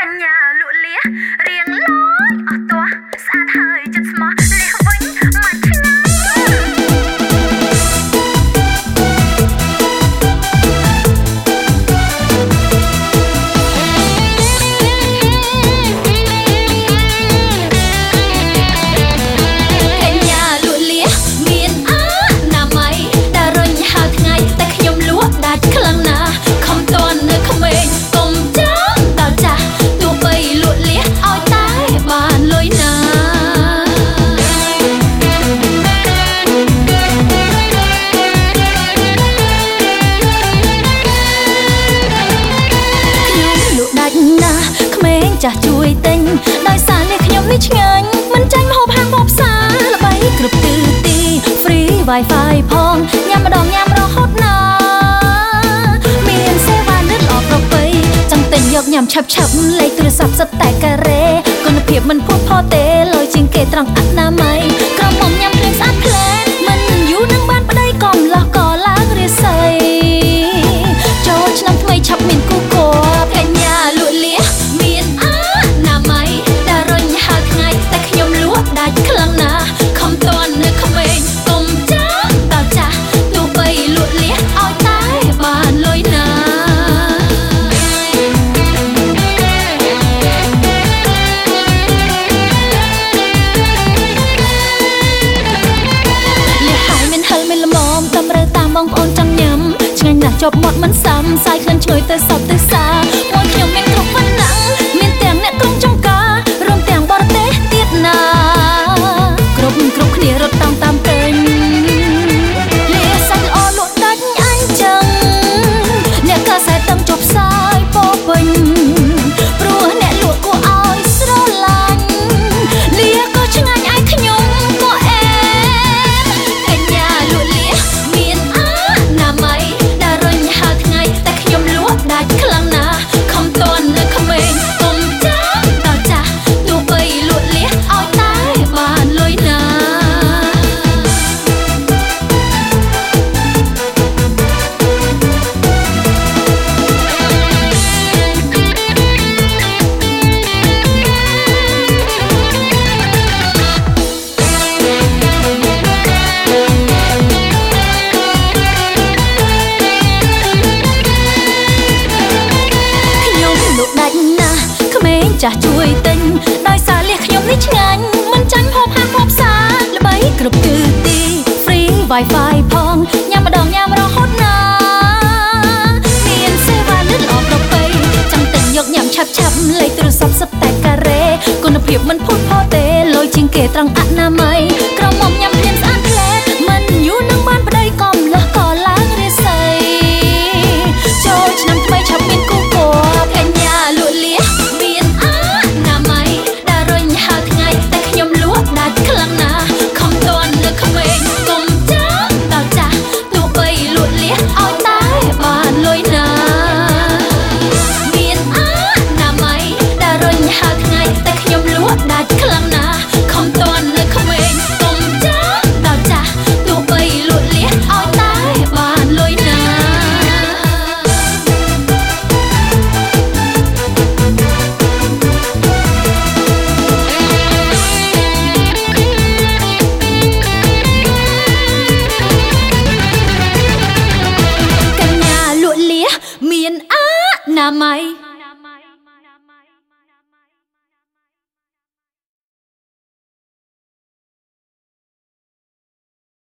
Căn nhà lụa lía ចាស់ជួយទិញដោយសារនេះខ្ញុំនេះឆ្ងាញ់មិនចាញ់មហូបហាងបបផ្សារល្បីគ្រប់ទិសទី free wifi ផងញ៉ាំម្ដងញ៉ាំរហូតណាមានសេវានិតល្អប្រពៃចង់ទិញយកញ៉ាំឆាប់ឆាប់លេខទូរស័ព្ទសិតតែការ៉េគុណភាពមិនផុសផុលទេលុយជាងគេត្រង់អនាម័យ ចង់ញ៉ាំឆ្ងាញ់ណាស់ជាប់មាត់មិនសាំសាយក្លិនឈ្ងុយទៅសពទៅសាមួយខ្ញុំមាន ចាស់ជួយទិញដោយសារលះខ្ញុំនេះឆ្ងាញ់មិនចាញ់ហូបហាហូបសាល្បីគ្រប់គឺទី free wifi ផងញ៉ាំម្ដងញ៉ាំរហូតណាមានសេវាលឿនល្អប្រពៃចង់ទិញយកញ៉ាំឆាប់ឆាប់លេខទូរស័ព្ទសុទ្ធតែការ៉េគុណភាពមិនផុតផុតទេលុយជាងគេត្រង់អនាម័យ I might